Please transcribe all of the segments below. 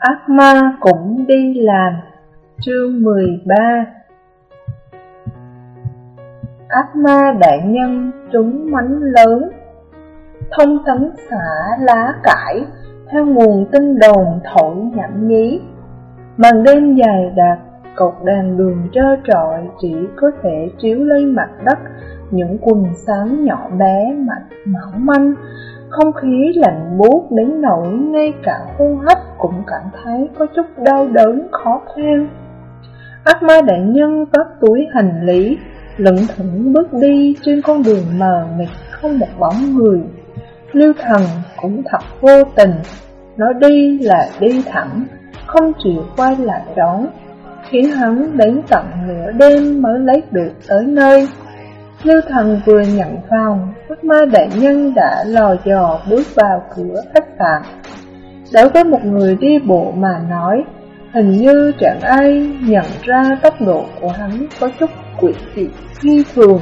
Ác ma cũng đi làm. Chương 13 Ác ma đại nhân trúng mánh lớn. Thông tấn xả lá cải Theo nguồn tin đồn thổi nhảm nhí. Màn đêm dài đặc, Cột đèn đường trơ trọi Chỉ có thể chiếu lên mặt đất. Những quần sáng nhỏ bé, mạch mỏng manh, không khí lạnh buốt đến nỗi ngay cả hô hấp cũng cảm thấy có chút đau đớn khó khăn. Ác ma đại nhân vác túi hành lý, lững thững bước đi trên con đường mờ mịt không một bóng người. Lưu thần cũng thật vô tình, nó đi là đi thẳng, không chịu quay lại đón, khiến hắn đến tận nửa đêm mới lấy được tới nơi. Lưu thần vừa nhận phòng, Ác ma đại nhân đã lò dò bước vào cửa khách sạn. Đối với một người đi bộ mà nói, hình như chẳng ai nhận ra tốc độ của hắn có chút quỷ dị phi thường.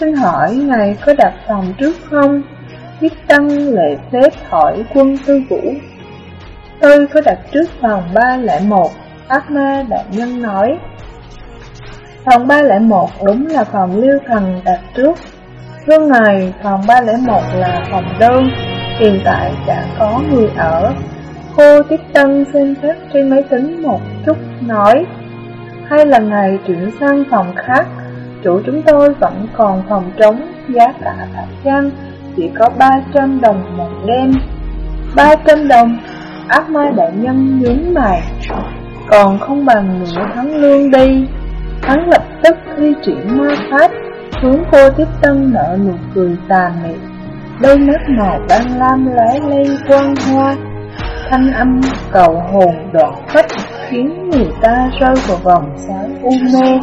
Xin hỏi ngài có đặt phòng trước không? Thiết tăng lệ phép hỏi quân tư vũ. Tôi có đặt trước phòng 301, ác ma đại nhân nói. Phòng 301 đúng là phòng lưu thần đặt trước. Lúc này, phòng 301 là phòng đơn, hiện tại đã có người ở. Cô tiếp tân xem xét trên máy tính một chút, nói Hay là ngày chuyển sang phòng khác, chủ chúng tôi vẫn còn phòng trống, giá cả phải chăng, chỉ có 300 đồng một đêm. 300 đồng, ác ma đại nhân nhướng mày, còn không bằng nửa tháng lương đi. Hắn lập tức thi triển ma pháp, hướng cô tiếp tân nở nụ cười tàn mị. Đôi mắt màu ban lam lóe lên quang hoa, thanh âm cầu hồn đoạn phách khiến người ta rơi vào vòng xoáy u mê.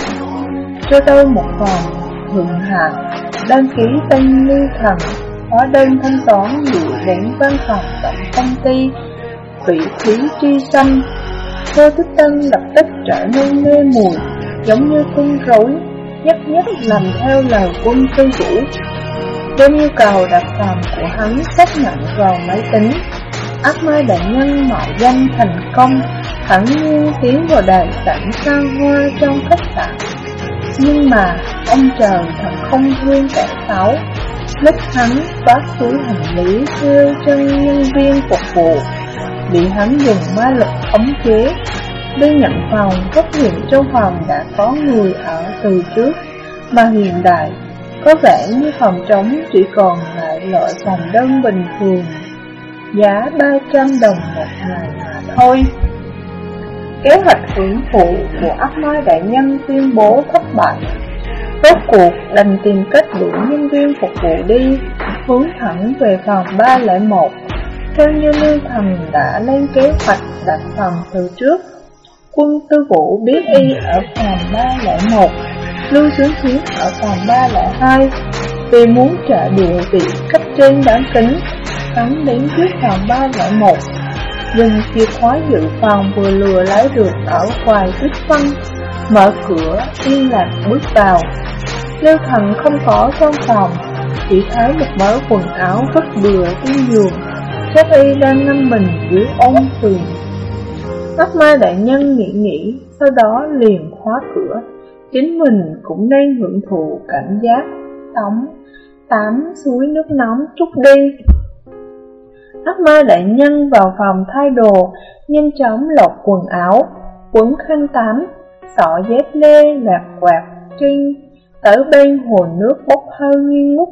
Cho tôi một vòng thượng hạng, đăng ký tên lưu thần, hóa đơn thanh toán gửi đến văn phòng tổng công ty, thủy khí tri xanh. Cô Thích Tân lập tức trở nên mê mùi, giống như con rối, nhất nhất làm theo lời quân tư vũ. Trên yêu cầu đặt phòng của hắn xác nhận vào máy tính. Ác ma đại nhân mạo danh thành công, thẳng nhiên tiến vào đại sảnh xa hoa trong khách sạn. Nhưng mà, ông trời thật không thương kẻ xấu. Lúc hắn phát túi hành lý theo chân nhân viên phục vụ, bị hắn dùng ma lực khống chế, Bên nhận phòng, phát hiện trong phòng đã có người ở từ trước, mà hiện đại, có vẻ như phòng trống chỉ còn lại loại phòng đơn bình thường, giá 300 đồng một ngày mà thôi. Kế hoạch hưởng phụ của ác ma đại nhân tuyên bố thất bại. Rốt cuộc đành tìm cách đuổi nhân viên phục vụ đi, hướng thẳng về phòng 301. Theo như Lương Thần đã lên kế hoạch đặt phòng từ trước, Quân tư vũ biết y ở phòng 301, Lưu Sướng Chiến ở phòng 302. Vì muốn trả địa vị cấp trên đáng kính, hắn đến trước phòng 301. Dùng chìa khóa dự phòng vừa lừa lái được ở ngoài tuyết phân, mở cửa, yên lặng bước vào. Lưu thần không có trong phòng, chỉ thấy một mớ quần áo vứt bừa trên giường, chắc y đang ngâm mình dưới ôn thuyền Ác mai đại nhân nghĩ nghĩ, sau đó liền khóa cửa. Chính mình cũng nên hưởng thụ cảm giác tắm, tắm suối nước nóng chút đi. Ác ma đại nhân vào phòng thay đồ, nhanh chóng lột quần áo, quấn khăn tắm, sọ dép lê lạc quạt trinh tới bên hồ nước bốc hơi nghi ngút.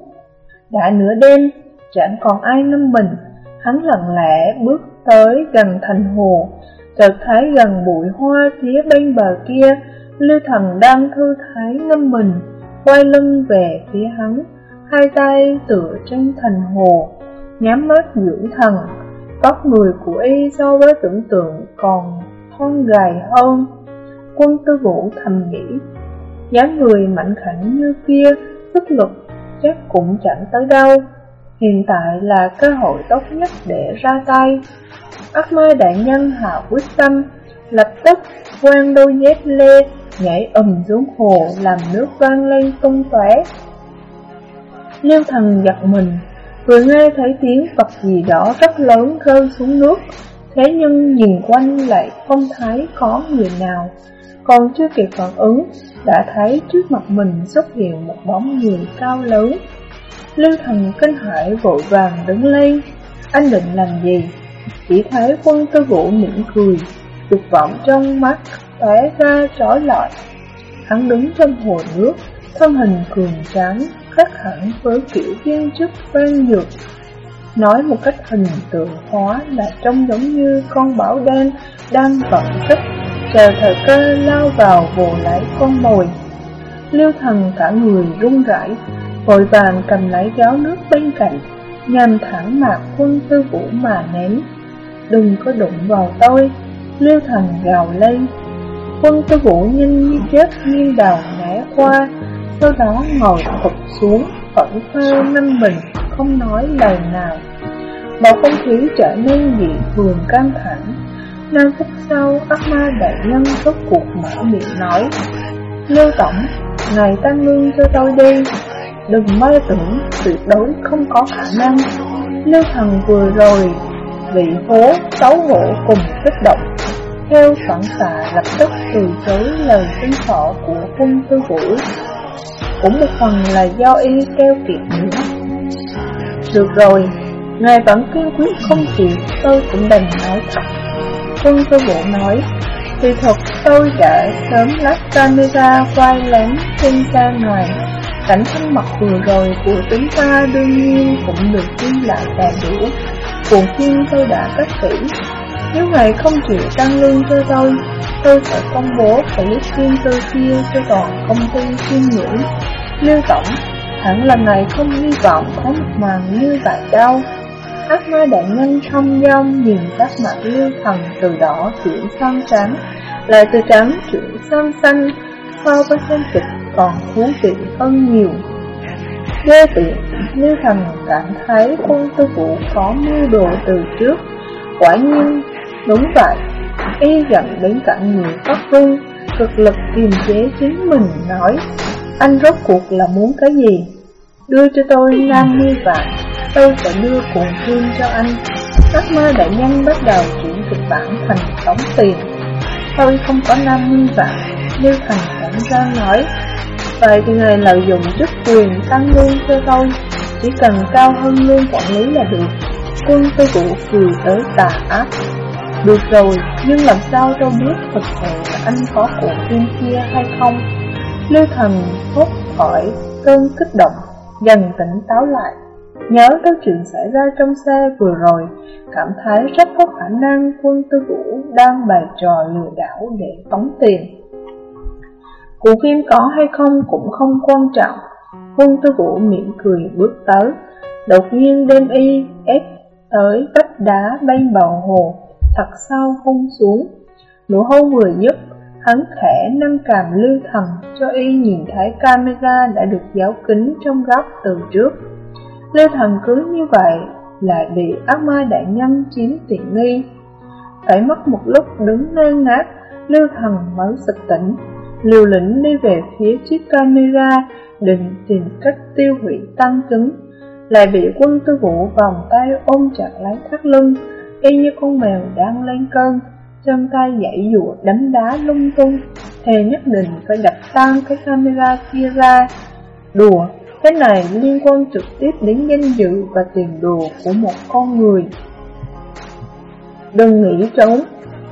Đã nửa đêm, chẳng còn ai ngâm mình, hắn lặng lẽ bước tới gần thành hồ, chợt thấy gần bụi hoa phía bên bờ kia, Lưu Thần đang thư thái ngâm mình, quay lưng về phía hắn, hai tay tựa trên thành hồ, nhắm mắt dưỡng thần. Tóc người của y so với tưởng tượng còn thon gầy hơn. Quân tư vũ thầm nghĩ, dáng người mạnh khảnh như kia, sức lực chắc cũng chẳng tới đâu. Hiện tại là cơ hội tốt nhất để ra tay. Ác ma đại nhân hạ quyết tâm, lập tức quang đôi dép lê, nhảy ầm xuống hồ làm nước vang lên tung tóe. Liêu thần giật mình, vừa nghe thấy tiếng vật gì đó rất lớn rơi xuống nước, Thế nhưng nhìn quanh lại không thấy có người nào Còn chưa kịp phản ứng Đã thấy trước mặt mình xuất hiện một bóng người cao lớn Lưu thần kinh hãi vội vàng đứng lên Anh định làm gì? Chỉ thấy quân tư vũ mỉm cười Dục vọng trong mắt tóe ra trói lọi Hắn đứng trong hồ nước Thân hình cường tráng Khác hẳn với kiểu viên chức vang dược Nói một cách hình tượng hóa là trông giống như con bảo đen đang vận sức, chờ thời cơ lao vào vồ lấy con mồi. Liêu thần cả người run rẩy, vội vàng cầm lấy giáo nước bên cạnh, nhằm thẳng mặt quân tư vũ mà ném. Đừng có đụng vào tôi, liêu thần gào lên. Quân tư vũ nhanh như chết nghiêng đầu ngã qua, sau đó ngồi thụt xuống, phẫn phơ năm mình không nói lời nào. Bầu không khí trở nên dị thường căng thẳng. Năm phút sau, ác ma đại nhân rốt cuộc mở miệng nói Lưu Tổng, ngài tăng lương cho tôi đi Đừng mơ tưởng, tuyệt đối không có khả năng Lưu thần vừa rồi, bị hố, xấu hổ cùng kích động theo phản xạ lập tức từ chối lời xin thọ của quân tư vũ Cũng một phần là do y keo kiệt nữa Được rồi, Ngài vẫn kiên quyết không chịu, tôi cũng đành nói thật. Quân tư vũ nói, Thì thật tôi đã sớm lắp camera quay lén trên ra ngoài. Cảnh thân mặt vừa rồi của chúng ta đương nhiên cũng được ghi lại đầy đủ. Cuộn phim tôi đã cắt kỹ. Nếu ngài không chịu tăng lương cho tôi, tôi sẽ công bố clip chuyên tôi kia cho toàn công ty chuyên ngữ. Lưu Tổng, hẳn là ngài không hy vọng có một màn như vậy đâu. Ác ma đại nhân thông dong nhìn các mặt lưu thần từ đỏ chuyển sang trắng, lại từ trắng chuyển sang xanh, so với xem kịch còn thú vị hơn nhiều. Đê tiện, lưu thần cảm thấy quân tư vũ có mưu đồ từ trước. Quả nhiên, đúng vậy, y giận đến cả người Pháp Vương, cực lực kiềm chế chính mình nói, anh rốt cuộc là muốn cái gì? Đưa cho tôi năm mươi vạn tôi sẽ đưa cuộn thương cho anh. Các mơ đại nhân bắt đầu chuyển kịch bản thành tống tiền. Tôi không có năm mươi vạn, như thành cảnh ra nói. Vậy thì người lợi dụng chức quyền tăng lương cho tôi, chỉ cần cao hơn lương quản lý là được. Quân tư vụ cười tới tà ác. Được rồi, nhưng làm sao tôi biết thực sự là anh có cuộc phim kia hay không? Lưu thần thoát khỏi cơn kích động, dần tỉnh táo lại. Nhớ tới chuyện xảy ra trong xe vừa rồi, cảm thấy rất có khả năng quân tư vũ đang bày trò lừa đảo để tống tiền. Cụ phim có hay không cũng không quan trọng, quân tư vũ mỉm cười bước tới, đột nhiên đem y ép tới vách đá bên bầu hồ, thật sâu hôn xuống. Nụ hôn vừa dứt, hắn khẽ nâng cằm lưu thần cho y nhìn thấy camera đã được giấu kính trong góc từ trước. Lưu Thần cứ như vậy lại bị ác ma đại nhân chiếm tiện nghi. Phải mất một lúc đứng ngơ ngác, Lưu Thần mới sực tỉnh, liều lĩnh đi về phía chiếc camera định tìm cách tiêu hủy tăng chứng, lại bị quân tư vũ vòng tay ôm chặt lấy thắt lưng, y như con mèo đang lên cơn, chân tay dãy dụa đánh đá lung tung, thề nhất định phải đập tan cái camera kia ra. Đùa, cái này liên quan trực tiếp đến danh dự và tiền đồ của một con người. Đừng nghĩ trốn,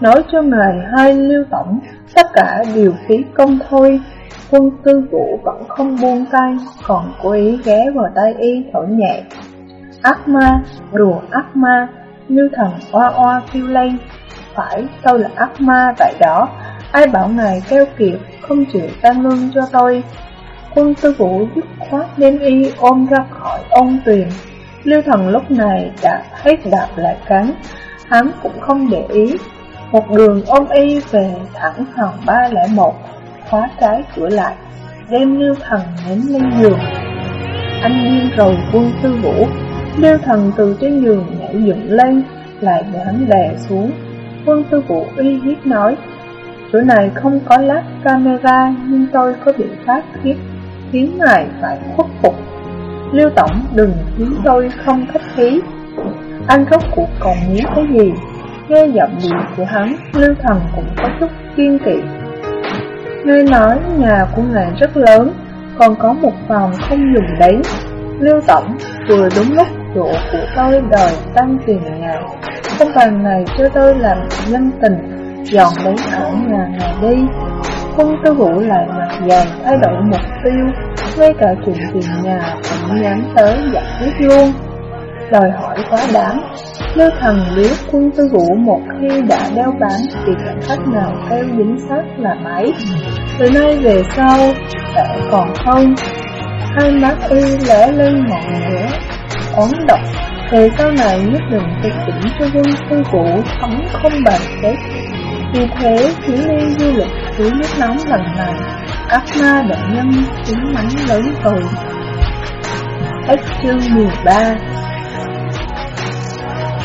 nói cho ngài hai lưu tổng, tất cả đều phí công thôi. Quân tư vũ vẫn không buông tay, còn cố ý ghé vào tay y thổi nhẹ. Ác ma, đùa ác ma, như thần oa oa kêu lên. Phải, tôi là ác ma vậy đó, ai bảo ngài keo kiệt, không chịu tăng lương cho tôi. Quân sư vũ dứt khoát đem y ôm ra khỏi ôn tuyền. Lưu thần lúc này đã hết đạp lại cắn, hắn cũng không để ý. Một đường ôm y về thẳng phòng 301, khóa trái cửa lại, đem lưu thần ném lên giường. Anh điên rồi quân sư vũ, lưu thần từ trên giường nhảy dựng lên, lại để hắn đè xuống. Quân tư vũ uy hiếp nói, chỗ này không có lát camera nhưng tôi có biện pháp khiến khiến ngài phải khuất phục. Lưu Tổng đừng khiến tôi không khách khí. Anh rốt cuộc còn muốn cái gì? Nghe giọng điệu của hắn, Lưu Thần cũng có chút kiên kỵ. Nghe nói nhà của ngài rất lớn, còn có một phòng không dùng đấy. Lưu Tổng, vừa đúng lúc chỗ của tôi đòi tăng tiền nhà, không bằng này cho tôi làm nhân tình, dọn đến ở nhà này đi. Quân tư vũ lại mặt dày thay đổi mục tiêu, ngay cả chuyện tiền nhà cũng nhắm tới giải quyết luôn. Đòi hỏi quá đáng, Lưu thần biết quân tư vũ một khi đã đeo bán thì cảnh khách nào theo dính sát là mấy. Từ nay về sau, sẽ còn không. Hai mắt y lẽ lên ngọn lửa, ón độc. Về sau này nhất định phải chỉnh cho quân sư vũ thống không bàn chết. Vì thế, chuyến đi du lịch dưới nước nóng lần này, Các ma đại nhân tiếng mánh lớn rồi. Hết chương 13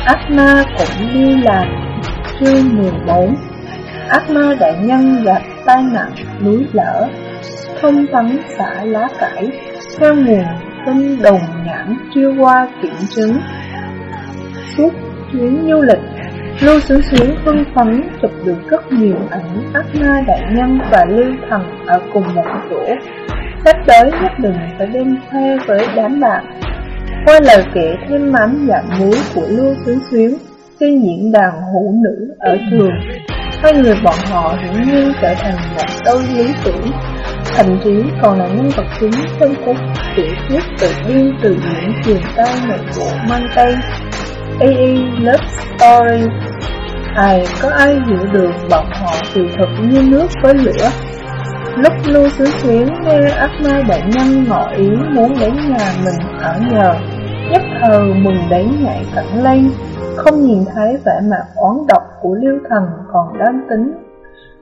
Ác ma cũng đi làm Chương 14 Ác ma đại nhân gặp tai nạn núi lở Thông tấn xã lá cải Theo nguồn tinh đồng nhãn chưa qua kiểm chứng. Suốt chuyến du lịch Lưu xứ Xuyến hưng phấn chụp được rất nhiều ảnh ác ma đại nhân và lưu thần ở cùng một chỗ. Sắp tới nhất định phải đem khoe với đám bạn. Qua lời kể thêm mắm dạng muối của Lưu xứ Xuyến trên diễn đàn hữu nữ ở trường, hai người bọn họ hiển nhiên trở thành một đôi lý tưởng, thậm chí còn là nhân vật chính trong cuốn tiểu thuyết tự biên từ những truyền tay nội bộ mang tay AA Love Story. Ai có ai hiểu được bọn họ từ thực như nước với lửa Lúc Lưu Xứ Xuyến nghe ác ma đại nhân ngỏ ý muốn đến nhà mình ở nhờ, nhất thờ mừng đến ngại cẩn lên, không nhìn thấy vẻ mặt oán độc của Lưu Thần còn đang tính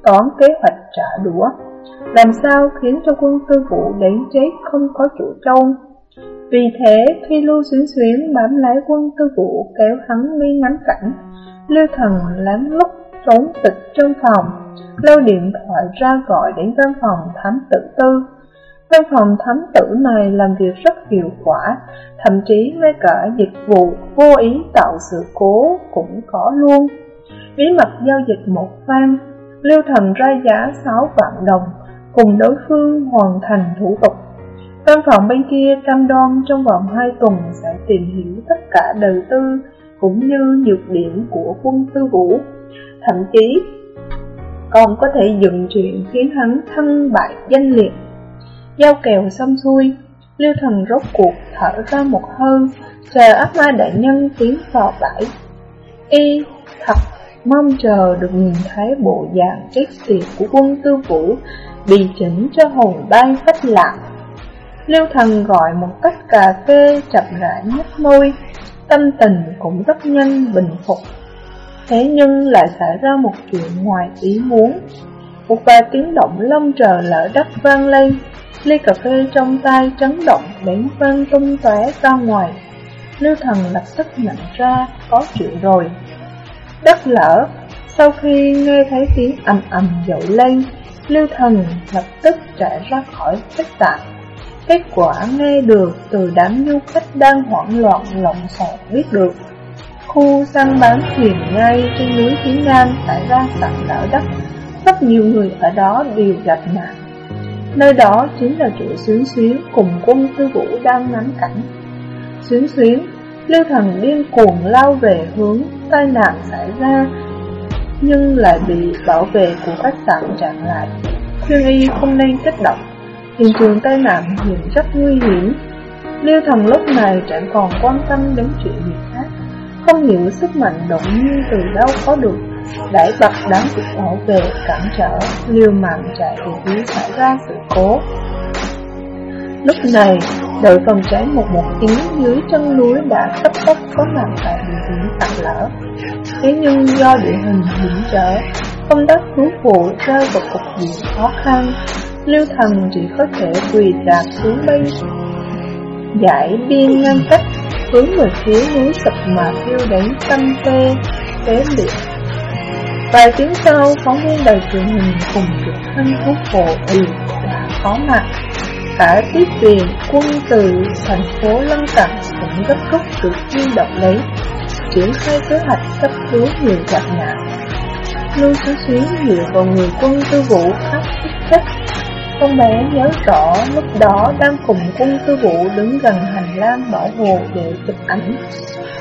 toán kế hoạch trả đũa. Làm sao khiến cho quân tư vũ đến chết không có chủ trông. Vì thế, khi Lưu Xuyến Xuyến bám lái quân tư vũ kéo hắn đi ngắm cảnh, Lưu Thần lén lúc trốn tịch trong phòng, lâu điện thoại ra gọi đến văn phòng thám tử tư. Văn phòng thám tử này làm việc rất hiệu quả, thậm chí ngay cả dịch vụ vô ý tạo sự cố cũng có luôn. Bí mật giao dịch một phan, Lưu Thần ra giá 6 vạn đồng, cùng đối phương hoàn thành thủ tục. Văn phòng bên kia cam đoan trong vòng 2 tuần sẽ tìm hiểu tất cả đời tư cũng như nhược điểm của quân tư vũ. Thậm chí còn có thể dựng chuyện khiến hắn thân bại danh liệt. Giao kèo xong xuôi, Lưu Thần rốt cuộc thở ra một hơi, chờ ác ma đại nhân tiến vào bãi. Y thật mong chờ được nhìn thấy bộ dạng chết tiệt của quân tư vũ bị chỉnh cho hồn bay phách lạc. Lưu Thần gọi một cách cà phê chậm rãi nhấp môi, tâm tình cũng rất nhanh bình phục. Thế nhưng lại xảy ra một chuyện ngoài ý muốn. Một vài tiếng động lông trời lỡ đất vang lên, ly cà phê trong tay chấn động đến vang tung tóe ra ngoài. Lưu thần lập tức nhận ra có chuyện rồi. Đất lở, sau khi nghe thấy tiếng ầm ầm dội lên, Lưu thần lập tức chạy ra khỏi khách sạn. Kết quả nghe được từ đám du khách đang hoảng loạn lộn xộn biết được Khu săn bán thuyền ngay trên núi phía Nam xảy ra sạt lở đất, rất nhiều người ở đó đều gặp nạn. Nơi đó chính là chỗ xuyến xuyến cùng quân tư vũ đang ngắm cảnh. Xuyến xuyến, Lưu Thần điên cuồng lao về hướng tai nạn xảy ra, nhưng lại bị bảo vệ của khách sạn chặn lại. Khuyên y không nên kích động, hiện trường tai nạn hiện rất nguy hiểm. Lưu Thần lúc này chẳng còn quan tâm đến chuyện gì khác không hiểu sức mạnh động nhiên từ đâu có được Đẩy bật đám cục bảo vệ cản trở Liều mạng chạy về phía xảy ra sự cố Lúc này, đội phòng cháy 119 dưới chân núi đã cấp tốc có mặt tại địa điểm sạt lở. Thế nhưng do địa hình hiểm trở, công tác cứu hộ rơi vào cục diện khó khăn, Lưu Thần chỉ có thể quỳ đạp xuống bay giải biên ngăn cách hướng về phía núi sập mà phiêu đánh tâm tê, tế liệt. Vài tiếng sau, phóng viên đài truyền hình cùng trực thân cứu hộ đều đã có mặt. Cả tiếp viện quân từ thành phố lân cận cũng gấp rút được huy động lấy triển khai kế hoạch cấp cứu người gặp nạn. Lưu Xuyến Xuyến dựa vào người quân tư vũ khắc kích thích. Con bé nhớ rõ lúc đó đang cùng quân tư vũ đứng gần hành lang bảo hộ để chụp ảnh.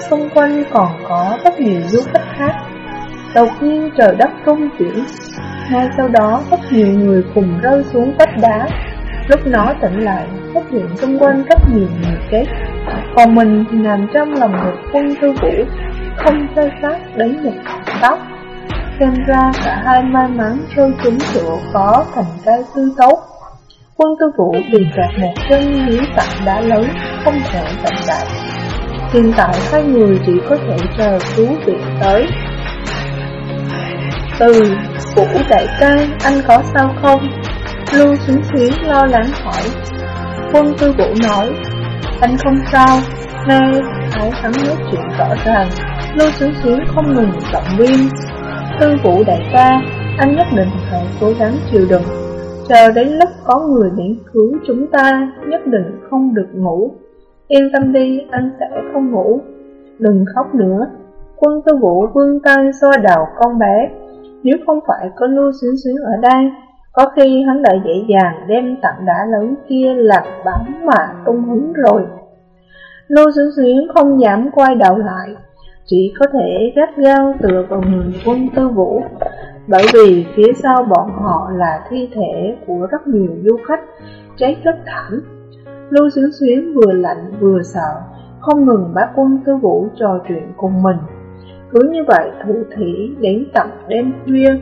Xung quanh còn có rất nhiều du khách khác. Đột nhiên trời đất rung chuyển, ngay sau đó rất nhiều người cùng rơi xuống vách đá. Lúc nó tỉnh lại, phát hiện xung quanh rất nhiều người chết. Còn mình thì nằm trong lòng một quân tư vũ, không sơ sát đến một tóc. Xem ra cả hai may mắn rơi trúng chỗ có thành cây tư tốt. Quân tư vũ bị kẹt một chân dưới tảng đá lớn, không thể chậm đại Hiện tại hai người chỉ có thể chờ cứu viện tới. Từ Vũ đại ca, anh có sao không? Lưu xuyến xuyến lo lắng hỏi. Quân tư vũ nói, anh không sao, nơi thấy hắn nói chuyện rõ ràng, Lưu xuyến xuyến không ngừng động viên. Tư vũ đại ca, anh nhất định phải cố gắng chịu đựng, chờ đến lúc có người đến cứu chúng ta, nhất định không được ngủ. Yên tâm đi, anh sẽ không ngủ. Đừng khóc nữa. Quân tư vũ vương tay xoa đầu con bé. Nếu không phải có lưu xuyến xuyến ở đây, có khi hắn đã dễ dàng đem tặng đá lớn kia làm bắn mà tung hứng rồi. Lưu xuyến xuyến không dám quay đầu lại, chỉ có thể gắt gao tựa vào người quân tư vũ, bởi vì phía sau bọn họ là thi thể của rất nhiều du khách, cháy rất thảm. Lưu Xuyến Xuyến vừa lạnh vừa sợ, không ngừng bác quân tư vũ trò chuyện cùng mình. Cứ như vậy thủ thủy đến tận đêm khuya.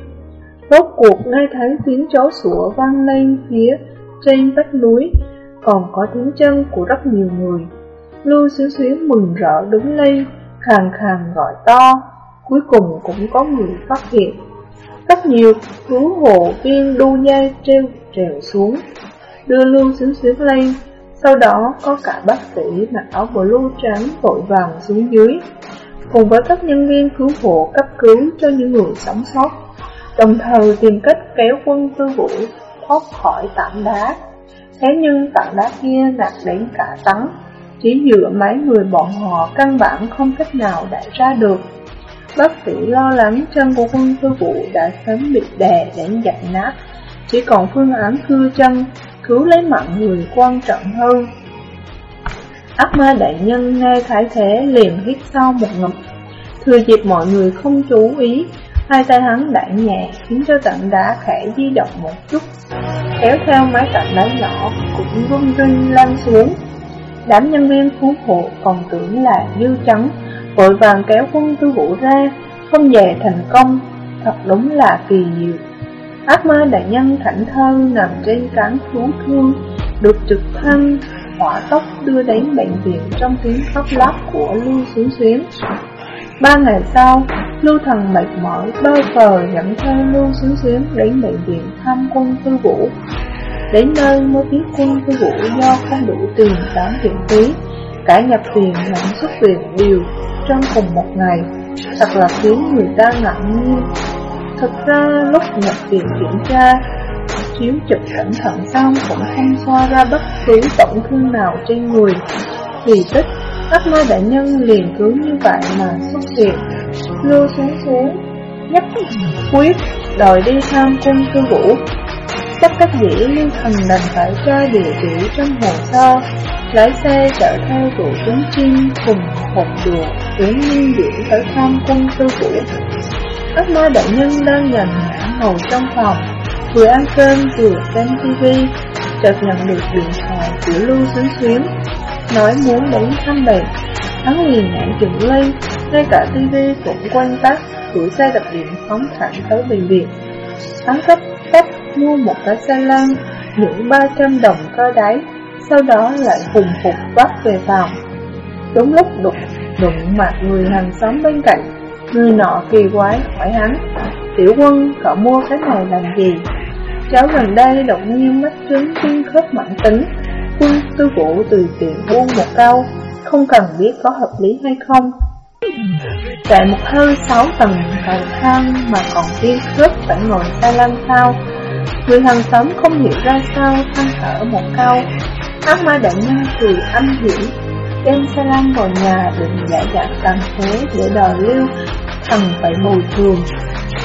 Rốt cuộc nghe thấy tiếng chó sủa vang lên phía trên vách núi, còn có tiếng chân của rất nhiều người. Lưu xíu Xuyến mừng rỡ đứng lên, khàn khàn gọi to, cuối cùng cũng có người phát hiện. Rất nhiều cứu hộ viên đu dây treo trèo xuống, đưa Lưu xíu Xuyến lên, sau đó có cả bác sĩ mặc áo blue trắng vội vàng xuống dưới, cùng với các nhân viên cứu hộ cấp cứu cho những người sống sót, đồng thời tìm cách kéo quân tư vũ thoát khỏi tảng đá. Thế nhưng tảng đá kia nặng đến cả tấn, chỉ dựa mấy người bọn họ căn bản không cách nào đẩy ra được. Bác sĩ lo lắng chân của quân tư vũ đã sớm bị đè đến dặn nát, chỉ còn phương án cưa chân cứu lấy mạng người quan trọng hơn. Ác ma đại nhân nghe thái thế liền hít sâu một ngụm. Thừa dịp mọi người không chú ý, hai tay hắn đại nhẹ khiến cho tận đá khẽ di động một chút. Kéo theo mái tận đá nhỏ cũng rung rinh lăn xuống. Đám nhân viên cứu hộ còn tưởng là dư trắng, vội vàng kéo quân tư vũ ra, không về thành công, thật đúng là kỳ diệu. Ác ma đại nhân thảnh thơ nằm trên cán thú thương, được trực thăng hỏa tốc đưa đến bệnh viện trong tiếng khóc lóc của Lưu Xuyến Xuyến. Ba ngày sau, Lưu Thần mệt mỏi bơ phờ dẫn theo Lưu Xuyến Xuyến đến bệnh viện thăm quân tư vũ. Đến nơi mới biết quân tư vũ do không đủ tiền đóng viện phí, cả nhập viện lẫn xuất viện đều trong cùng một ngày, thật là khiến người ta ngạc nhiên. Thật ra lúc nhập viện kiểm tra, chiếu chụp cẩn thận xong cũng không xoa ra bất cứ tổn thương nào trên người. Vì tích, ác ma đại nhân liền cứ như vậy mà xuất hiện, lưu xuống xuống, nhất quyết đòi đi thăm quân cư vũ. Chắc các dĩ lưu thần đành phải cho địa chỉ trong hồ sơ, lái xe chở theo tụ chúng chim cùng hộp đùa, Tuyến nhiên diễn tới thăm quân tư vũ. Ác ma đại nhân đang nhàn nhã ngồi trong phòng, vừa ăn cơm vừa xem tivi chợt nhận được điện thoại của Lưu Xuyến Xuyến, nói muốn đến thăm bệnh. Hắn liền nhảy chừng lên, ngay cả TV cũng quan tắt, gửi xe đập điện phóng thẳng tới bệnh viện. Hắn cấp tốc mua một cái xe lan, những 300 đồng cơ đáy, sau đó lại hùng phục bắt về phòng. Đúng lúc đụng, đụng mặt người hàng xóm bên cạnh, Người nọ kỳ quái hỏi hắn Tiểu quân cậu mua cái này làm gì Cháu gần đây đột nhiên mắc chứng viêm khớp mãn tính. Quân sư vũ từ tiện buông một câu, Không cần biết có hợp lý hay không. Tại một hơi, sáu tầng cầu thang mà còn viêm khớp phải ngồi xa lăn sao Người hàng xóm không hiểu ra sao than thở một câu. Ác ma đại nhân cười âm hiểm, đem Sa Lan vào nhà định giả dạng tàn thế để đòi lưu, thằng phải bồi thường.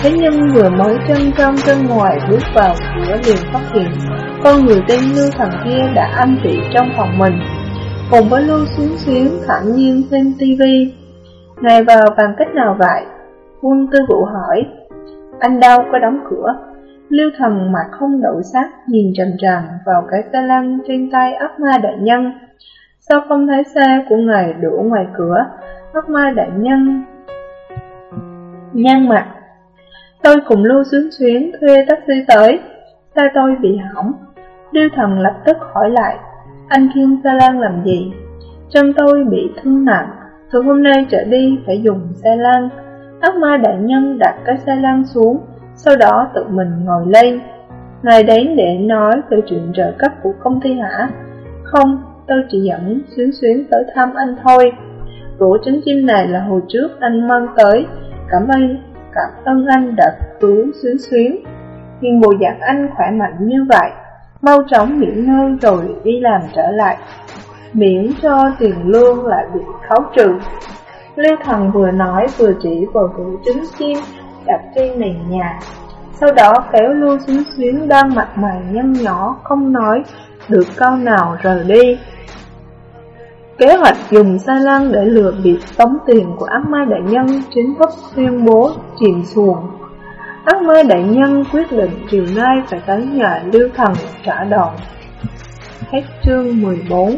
Thế nhưng vừa mới chân trong chân ngoài bước vào cửa liền phát hiện con người tên Lưu Thần kia đã ăn trị trong phòng mình, cùng với Lưu xuống Xuyến thản nhiên xem tivi. ngày vào bằng cách nào vậy? Quân tư vụ hỏi. Anh đâu có đóng cửa? Lưu Thần mặt không đổi sắc nhìn trầm trầm vào cái xe lăn trên tay ác ma đại nhân. Sao không thấy xe của ngài đổ ngoài cửa? Ác ma đại nhân nhăn mặt. Tôi cùng Lưu Xuyến Xuyến thuê taxi tới, xe tôi bị hỏng. điêu Thần lập tức hỏi lại, anh khiêng xe lan làm gì? Chân tôi bị thương nặng, từ hôm nay trở đi phải dùng xe lan. Ác ma đại nhân đặt cái xe lan xuống, sau đó tự mình ngồi lên. Ngài đến để nói về chuyện trợ cấp của công ty hả? Không, tôi chỉ dẫn xuyến xuyến tới thăm anh thôi. Rổ trứng chim này là hồi trước anh mang tới, cảm ơn, cảm ơn anh đã cứu xuyến xuyến. Nhưng bộ dạng anh khỏe mạnh như vậy, mau chóng nghỉ ngơi rồi đi làm trở lại, miễn cho tiền lương lại bị khấu trừ. lưu Thần vừa nói vừa chỉ vào rổ trứng chim đặt trên nền nhà. Sau đó kéo Lưu Xuyến Xuyến đang mặt mày nhăn nhỏ không nói được câu nào rời đi. Kế hoạch dùng xa lăng để lừa bịp tống tiền của ác ma đại nhân chính thức tuyên bố chìm xuồng. Ác ma đại nhân quyết định chiều nay phải tới nhà lưu thần trả đòn. Hết chương 14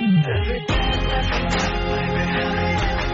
Every day, every day, baby.